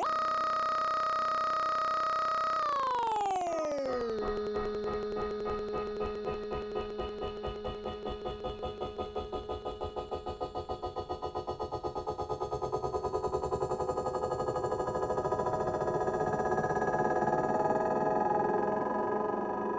What?